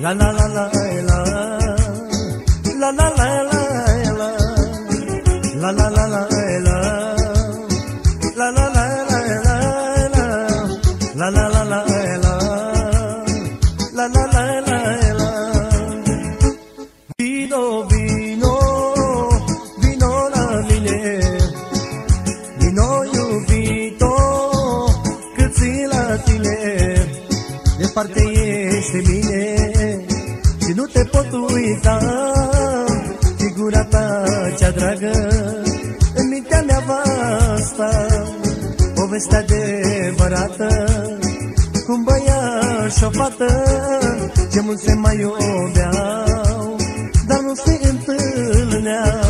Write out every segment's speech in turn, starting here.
La la la la la La la la la la La la la la la La la la la la La la la la la La la la la la Vino, vino, vino la mine Vino iubito cât ții la tine Departe ești de mine Și nu te pot uita Figura ta cea dragă În mintea mea va sta Povestea adevărată Cum băia și o fată Ce mult se mai iubeau Dar nu se întâlneau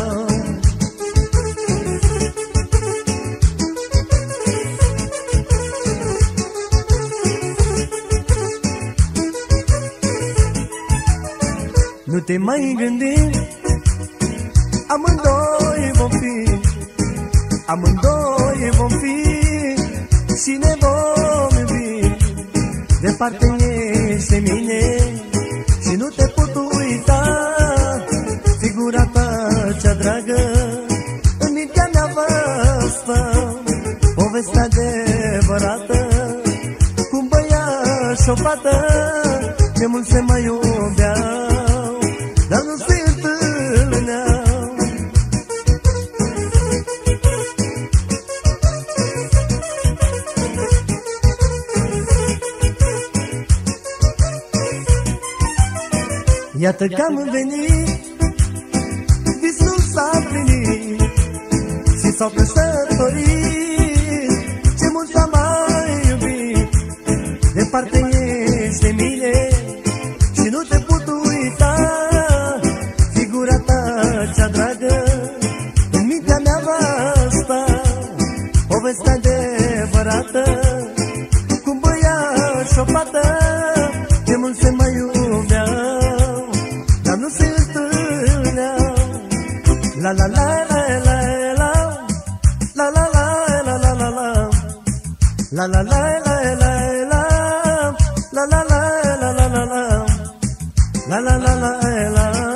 Nu te mai gândi? Amândoi vom fi. Amândoi vom fi. Și ne vom iubi Departe ești de mine Și nu te pot uita. Figura ta cea dragă În mintea mea va sta Povestea adevărată Cum băia și o fată Ce mult se mai iubeau Dar nu se întâlneau Iată că am venit Visul s-a plinit Și s-au presătorit Ce mult s-a mai iubit Departe ești de mine Și nu te pot Povestea adevărată Cum băia și o fată Ce mult se mai iubeau Dar nu se întâlneau La la la la la la La la la la la la la La la la la la la La la la la la la la La la la la